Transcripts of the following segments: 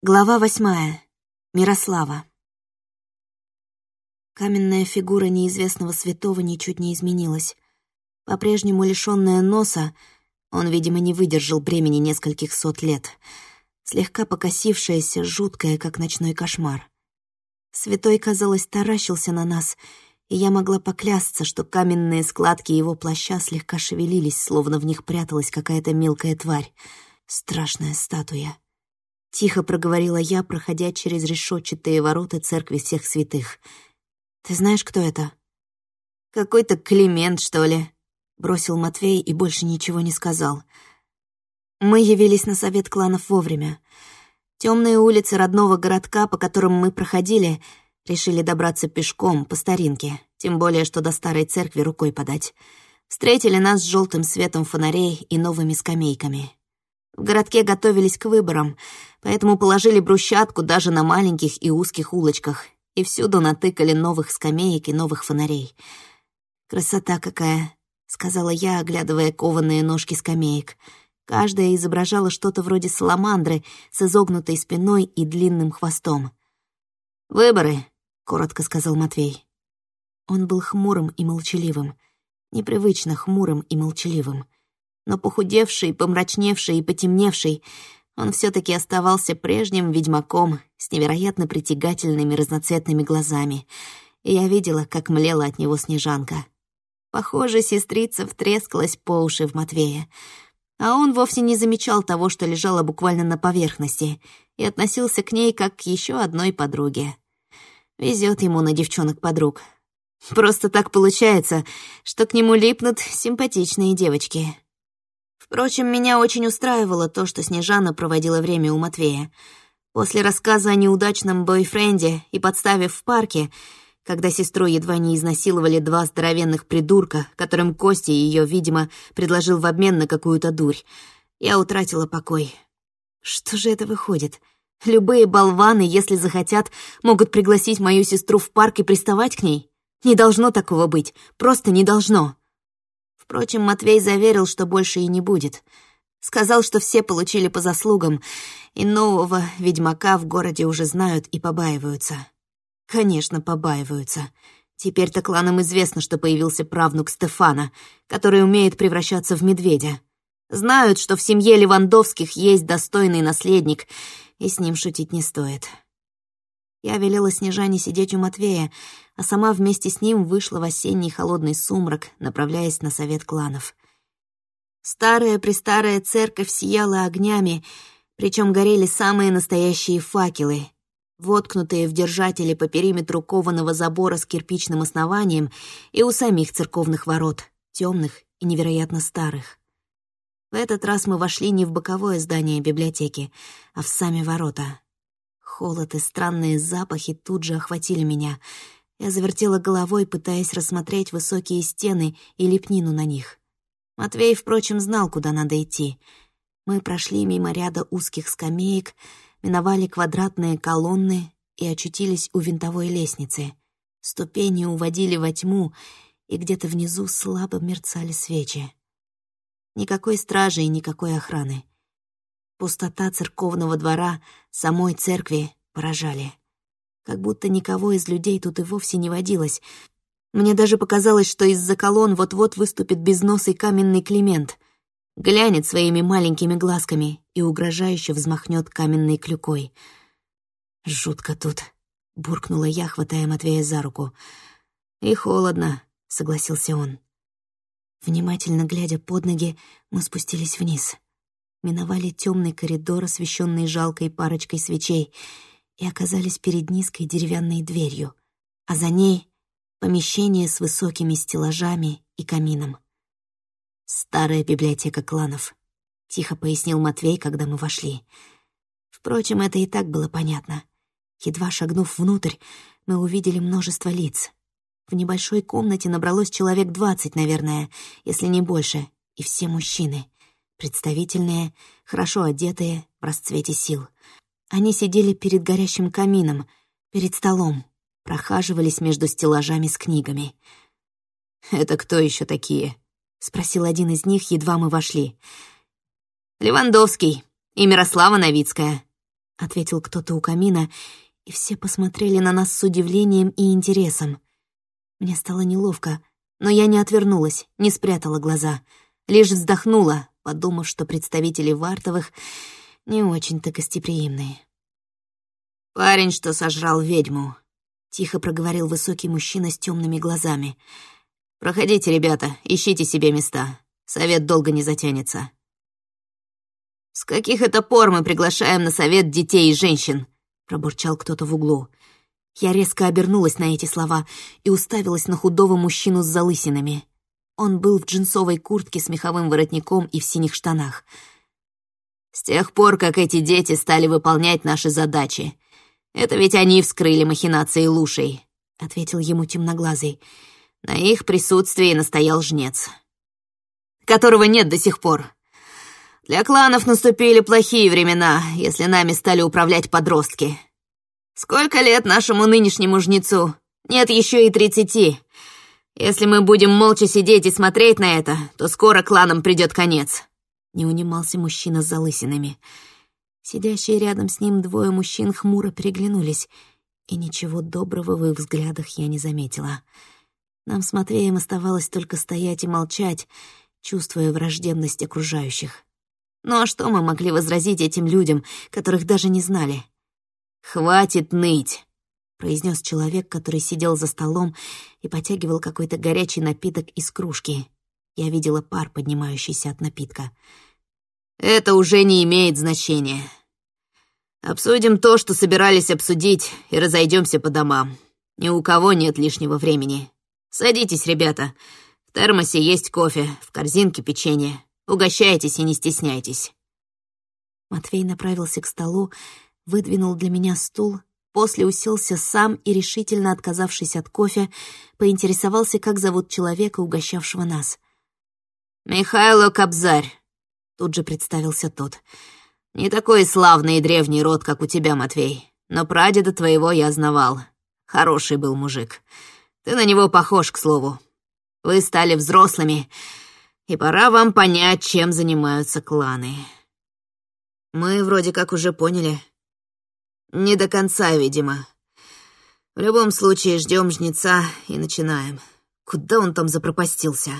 Глава восьмая. Мирослава. Каменная фигура неизвестного святого ничуть не изменилась. По-прежнему лишённая носа, он, видимо, не выдержал бремени нескольких сот лет. Слегка покосившаяся, жуткая, как ночной кошмар. Святой, казалось, таращился на нас, и я могла поклясться, что каменные складки его плаща слегка шевелились, словно в них пряталась какая-то мелкая тварь. Страшная статуя. Тихо проговорила я, проходя через решетчатые ворота церкви всех святых. «Ты знаешь, кто это?» «Какой-то Климент, что ли?» — бросил Матвей и больше ничего не сказал. Мы явились на совет кланов вовремя. Темные улицы родного городка, по которым мы проходили, решили добраться пешком, по старинке, тем более, что до старой церкви рукой подать. Встретили нас с желтым светом фонарей и новыми скамейками. В городке готовились к выборам, поэтому положили брусчатку даже на маленьких и узких улочках, и всюду натыкали новых скамеек и новых фонарей. «Красота какая!» — сказала я, оглядывая кованые ножки скамеек. Каждая изображала что-то вроде саламандры с изогнутой спиной и длинным хвостом. «Выборы», — коротко сказал Матвей. Он был хмурым и молчаливым, непривычно хмурым и молчаливым но похудевший, помрачневший и потемневший, он все таки оставался прежним ведьмаком с невероятно притягательными разноцветными глазами, и я видела, как млела от него снежанка. Похоже, сестрица втрескалась по уши в Матвея, а он вовсе не замечал того, что лежало буквально на поверхности, и относился к ней как к еще одной подруге. Везет ему на девчонок-подруг. Просто так получается, что к нему липнут симпатичные девочки. Впрочем, меня очень устраивало то, что Снежана проводила время у Матвея. После рассказа о неудачном бойфренде и подставе в парке, когда сестру едва не изнасиловали два здоровенных придурка, которым Костя ее, видимо, предложил в обмен на какую-то дурь, я утратила покой. Что же это выходит? Любые болваны, если захотят, могут пригласить мою сестру в парк и приставать к ней? Не должно такого быть, просто не должно. Впрочем, Матвей заверил, что больше и не будет. Сказал, что все получили по заслугам, и нового ведьмака в городе уже знают и побаиваются. Конечно, побаиваются. Теперь-то кланам известно, что появился правнук Стефана, который умеет превращаться в медведя. Знают, что в семье Левандовских есть достойный наследник, и с ним шутить не стоит. Я велела Снежане сидеть у Матвея, а сама вместе с ним вышла в осенний холодный сумрак, направляясь на совет кланов. Старая-престарая церковь сияла огнями, причем горели самые настоящие факелы, воткнутые в держатели по периметру кованого забора с кирпичным основанием и у самих церковных ворот, темных и невероятно старых. В этот раз мы вошли не в боковое здание библиотеки, а в сами ворота. Холод и странные запахи тут же охватили меня — я завертела головой, пытаясь рассмотреть высокие стены и лепнину на них. Матвей, впрочем, знал, куда надо идти. Мы прошли мимо ряда узких скамеек, миновали квадратные колонны и очутились у винтовой лестницы. Ступени уводили во тьму, и где-то внизу слабо мерцали свечи. Никакой стражи и никакой охраны. Пустота церковного двора, самой церкви поражали как будто никого из людей тут и вовсе не водилось. Мне даже показалось, что из-за колонн вот-вот выступит безносый каменный Климент. Глянет своими маленькими глазками и угрожающе взмахнет каменной клюкой. «Жутко тут», — буркнула я, хватая Матвея за руку. «И холодно», — согласился он. Внимательно глядя под ноги, мы спустились вниз. Миновали темный коридор, освещенный жалкой парочкой свечей — и оказались перед низкой деревянной дверью, а за ней — помещение с высокими стеллажами и камином. «Старая библиотека кланов», — тихо пояснил Матвей, когда мы вошли. Впрочем, это и так было понятно. Едва шагнув внутрь, мы увидели множество лиц. В небольшой комнате набралось человек двадцать, наверное, если не больше, и все мужчины. Представительные, хорошо одетые, в расцвете сил — они сидели перед горящим камином, перед столом, прохаживались между стеллажами с книгами. «Это кто еще такие?» — спросил один из них, едва мы вошли. «Левандовский и Мирослава Новицкая», ответил кто-то у камина, и все посмотрели на нас с удивлением и интересом. Мне стало неловко, но я не отвернулась, не спрятала глаза, лишь вздохнула, подумав, что представители Вартовых не очень-то гостеприимные. «Парень, что сожрал ведьму», — тихо проговорил высокий мужчина с темными глазами. «Проходите, ребята, ищите себе места. Совет долго не затянется». «С каких это пор мы приглашаем на совет детей и женщин?» — пробурчал кто-то в углу. Я резко обернулась на эти слова и уставилась на худого мужчину с залысинами. Он был в джинсовой куртке с меховым воротником и в синих штанах. «С тех пор, как эти дети стали выполнять наши задачи. Это ведь они вскрыли махинации лушей», — ответил ему темноглазый. «На их присутствии настоял жнец, которого нет до сих пор. Для кланов наступили плохие времена, если нами стали управлять подростки. Сколько лет нашему нынешнему жнецу? Нет еще и тридцати. Если мы будем молча сидеть и смотреть на это, то скоро кланам придет конец». Не унимался мужчина с залысинами. Сидящие рядом с ним двое мужчин хмуро переглянулись, и ничего доброго в их взглядах я не заметила. Нам с Матвеем оставалось только стоять и молчать, чувствуя враждебность окружающих. Ну а что мы могли возразить этим людям, которых даже не знали? «Хватит ныть!» — произнес человек, который сидел за столом и потягивал какой-то горячий напиток из кружки. Я видела пар, поднимающийся от напитка. «Это уже не имеет значения. Обсудим то, что собирались обсудить, и разойдемся по домам. Ни у кого нет лишнего времени. Садитесь, ребята. В термосе есть кофе, в корзинке печенье. Угощайтесь и не стесняйтесь». Матвей направился к столу, выдвинул для меня стул, после уселся сам и, решительно отказавшись от кофе, поинтересовался, как зовут человека, угощавшего нас. «Михайло Кобзарь», — тут же представился тот. «Не такой славный и древний род, как у тебя, Матвей, но прадеда твоего я знавал. Хороший был мужик. Ты на него похож, к слову. Вы стали взрослыми, и пора вам понять, чем занимаются кланы. Мы вроде как уже поняли. Не до конца, видимо. В любом случае, ждем жнеца и начинаем. Куда он там запропастился?»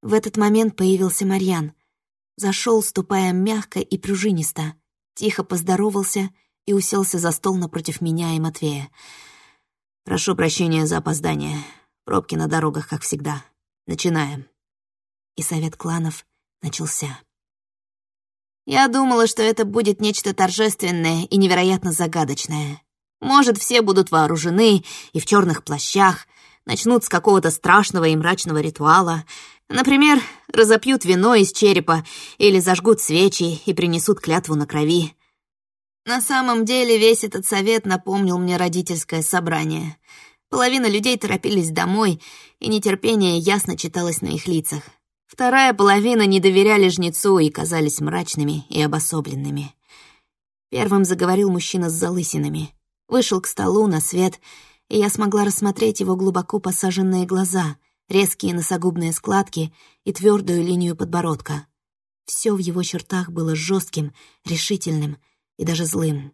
В этот момент появился Марьян. Зашел, ступая мягко и пружинисто, тихо поздоровался и уселся за стол напротив меня и Матвея. «Прошу прощения за опоздание. Пробки на дорогах, как всегда. Начинаем» и совет кланов начался. Я думала, что это будет нечто торжественное и невероятно загадочное. Может, все будут вооружены и в черных плащах, начнут с какого-то страшного и мрачного ритуала. Например, разопьют вино из черепа или зажгут свечи и принесут клятву на крови. На самом деле весь этот совет напомнил мне родительское собрание. Половина людей торопились домой, и нетерпение ясно читалось на их лицах. Вторая половина не доверяли жнецу и казались мрачными и обособленными. Первым заговорил мужчина с залысинами. Вышел к столу на свет, и я смогла рассмотреть его глубоко посаженные глаза, резкие носогубные складки и твердую линию подбородка. Все в его чертах было жестким, решительным и даже злым.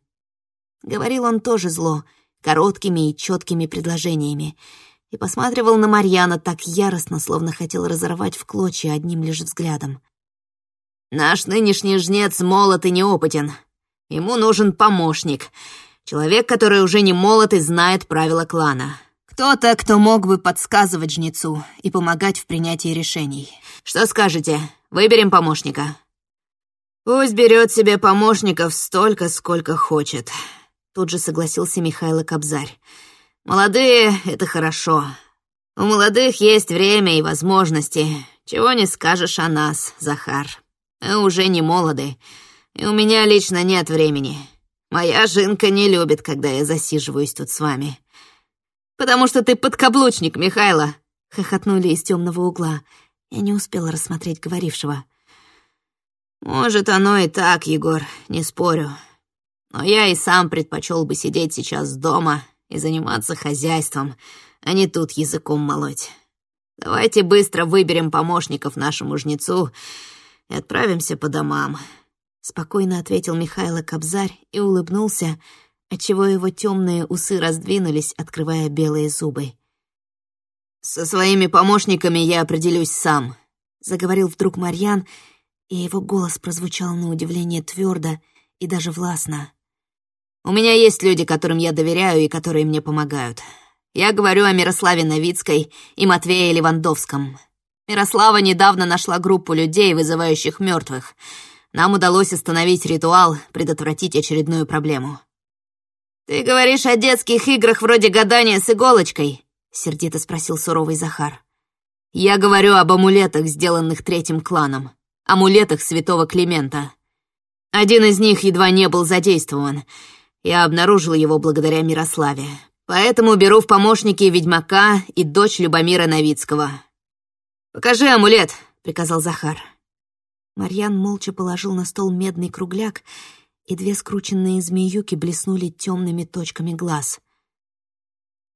Говорил он тоже зло, короткими и четкими предложениями, и посматривал на Марьяна так яростно, словно хотел разорвать в клочья одним лишь взглядом. «Наш нынешний жнец молод и неопытен. Ему нужен помощник, человек, который уже не молод и знает правила клана. Кто-то, кто мог бы подсказывать жнецу и помогать в принятии решений. Что скажете, выберем помощника?» «Пусть берет себе помощников столько, сколько хочет», — тут же согласился Михаил Кобзарь. Молодые — это хорошо. У молодых есть время и возможности. Чего не скажешь о нас, Захар. Мы уже не молоды, и у меня лично нет времени. Моя жинка не любит, когда я засиживаюсь тут с вами. Потому что ты подкаблучник, Михайло, хохотнули из темного угла. Я не успела рассмотреть говорившего. Может, оно и так, Егор, не спорю. Но я и сам предпочел бы сидеть сейчас дома и заниматься хозяйством, а не тут языком молоть. Давайте быстро выберем помощников нашему жнецу и отправимся по домам. спокойно ответил Михайло Кобзарь и улыбнулся, отчего его темные усы раздвинулись, открывая белые зубы. «Со своими помощниками я определюсь сам», — заговорил вдруг Марьян, и его голос прозвучал на удивление твердо и даже властно. «У меня есть люди, которым я доверяю и которые мне помогают. Я говорю о Мирославе Новицкой и Матвее Левандовском. Мирослава недавно нашла группу людей, вызывающих мертвых. Нам удалось остановить ритуал, предотвратить очередную проблему. «Ты говоришь о детских играх вроде гадания с иголочкой?» — сердито спросил суровый Захар. «Я говорю об амулетах, сделанных третьим кланом. Амулетах святого Климента. Один из них едва не был задействован. Я обнаружил его благодаря Мирославе. Поэтому беру в помощники ведьмака и дочь Любомира Новицкого. «Покажи амулет», — приказал Захар. Марьян молча положил на стол медный кругляк, и две скрученные змеюки блеснули темными точками глаз.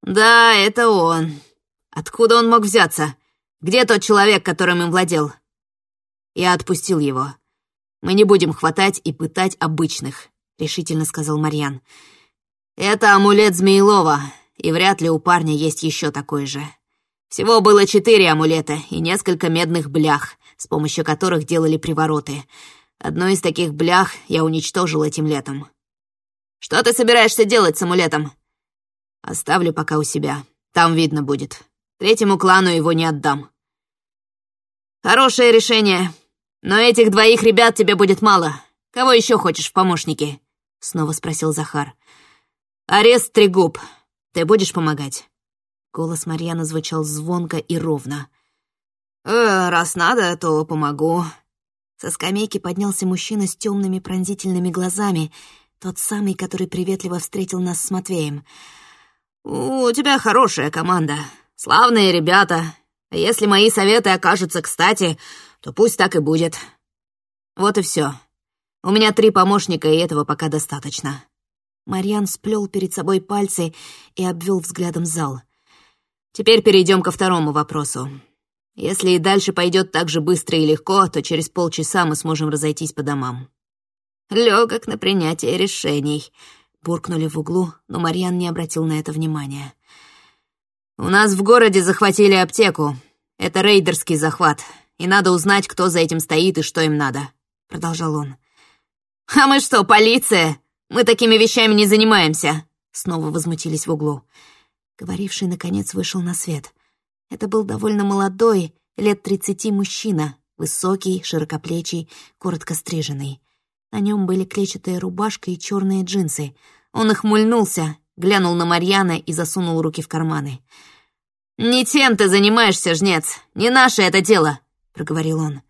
«Да, это он. Откуда он мог взяться? Где тот человек, которым им владел?» Я отпустил его. «Мы не будем хватать и пытать обычных», — решительно сказал Марьян. «Это амулет Змеилова, и вряд ли у парня есть еще такой же. Всего было четыре амулета и несколько медных блях, с помощью которых делали привороты. Одну из таких блях я уничтожил этим летом. Что ты собираешься делать с амулетом? Оставлю пока у себя. Там видно будет. Третьему клану его не отдам. Хорошее решение. Но этих двоих ребят тебе будет мало. Кого еще хочешь в помощники? Снова спросил Захар. «Арест Трегуб. Ты будешь помогать?» Голос Марьяна звучал звонко и ровно. «Э, «Раз надо, то помогу». Со скамейки поднялся мужчина с темными пронзительными глазами, тот самый, который приветливо встретил нас с Матвеем. «У тебя хорошая команда, славные ребята. Если мои советы окажутся кстати, то пусть так и будет. Вот и все. У меня три помощника, и этого пока достаточно». Марьян сплел перед собой пальцы и обвел взглядом зал. «Теперь перейдем ко второму вопросу. Если и дальше пойдет так же быстро и легко, то через полчаса мы сможем разойтись по домам». «Легок на принятие решений», — буркнули в углу, но Марьян не обратил на это внимания. «У нас в городе захватили аптеку. Это рейдерский захват, и надо узнать, кто за этим стоит и что им надо», — продолжал он. «А мы что, полиция?» Мы такими вещами не занимаемся!» Снова возмутились в углу. Говоривший, наконец, вышел на свет. Это был довольно молодой, лет тридцати мужчина, высокий, широкоплечий, коротко стриженный. На нем были клетчатая рубашка и черные джинсы. Он охмыльнулся, глянул на Марьяна и засунул руки в карманы. «Не тем ты занимаешься, жнец, не наше это дело», — проговорил он.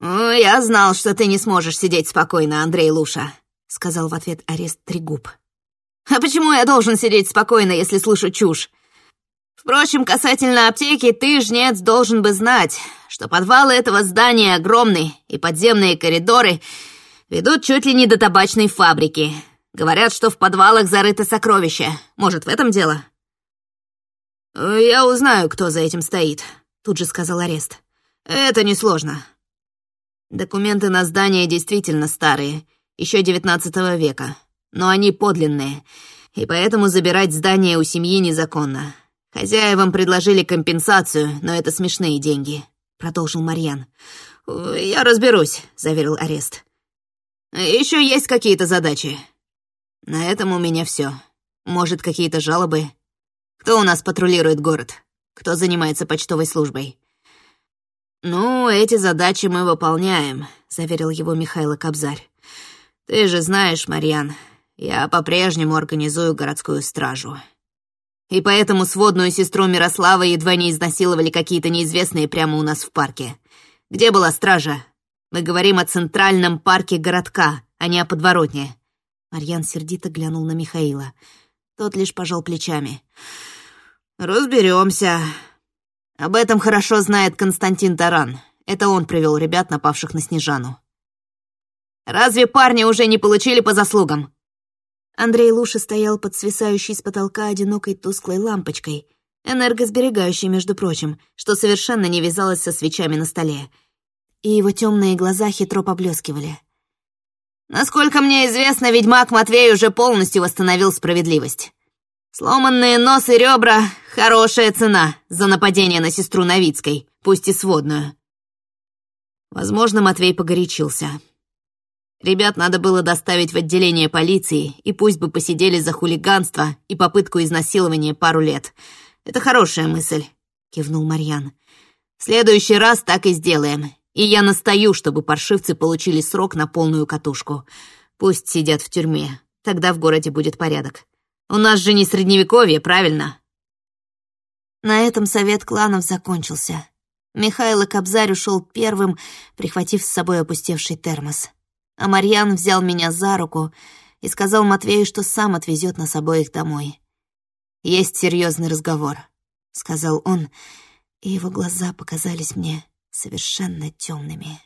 «Я знал, что ты не сможешь сидеть спокойно, Андрей Луша», — сказал в ответ арест Трегуб. «А почему я должен сидеть спокойно, если слышу чушь? Впрочем, касательно аптеки, ты, жнец, должен бы знать, что подвалы этого здания огромны, и подземные коридоры ведут чуть ли не до табачной фабрики. Говорят, что в подвалах зарыто сокровище. Может, в этом дело?» «Я узнаю, кто за этим стоит», — тут же сказал арест. «Это несложно. Документы на здание действительно старые — еще девятнадцатого века, но они подлинные, и поэтому забирать здание у семьи незаконно. Хозяевам предложили компенсацию, но это смешные деньги», — продолжил Марьян. «Я разберусь», — заверил арест. Еще есть какие-то задачи?» «На этом у меня все. Может, какие-то жалобы? Кто у нас патрулирует город? Кто занимается почтовой службой?» «Ну, эти задачи мы выполняем», — заверил его Михайло Кобзарь. Ты же знаешь, Марьян, я по-прежнему организую городскую стражу. И поэтому сводную сестру Мирослава едва не изнасиловали какие-то неизвестные прямо у нас в парке. Где была стража? Мы говорим о центральном парке городка, а не о подворотне. Марьян сердито глянул на Михаила. Тот лишь пожал плечами. Разберемся. Об этом хорошо знает Константин Таран. Это он привел ребят, напавших на Снежану. Разве парни уже не получили по заслугам?» Андрей Луша стоял под свисающей с потолка одинокой тусклой лампочкой, энергосберегающей, между прочим, что совершенно не вязалось со свечами на столе. И его темные глаза хитро поблескивали. Насколько мне известно, ведьмак Матвей уже полностью восстановил справедливость. Сломанные нос и ребра — хорошая цена за нападение на сестру Новицкой, пусть и сводную. Возможно, Матвей погорячился. Ребят надо было доставить в отделение полиции, и пусть бы посидели за хулиганство и попытку изнасилования пару лет. Это хорошая мысль, кивнул Марьян. В следующий раз так и сделаем. И я настаю, чтобы паршивцы получили срок на полную катушку. Пусть сидят в тюрьме. Тогда в городе будет порядок. У нас же не средневековье, правильно? На этом совет кланов закончился. Михаил Кобзарь ушел первым, прихватив с собой опустевший термос. А Марьян взял меня за руку и сказал Матвею, что сам отвезет нас обоих домой. «Есть серьезный разговор», — сказал он, и его глаза показались мне совершенно темными.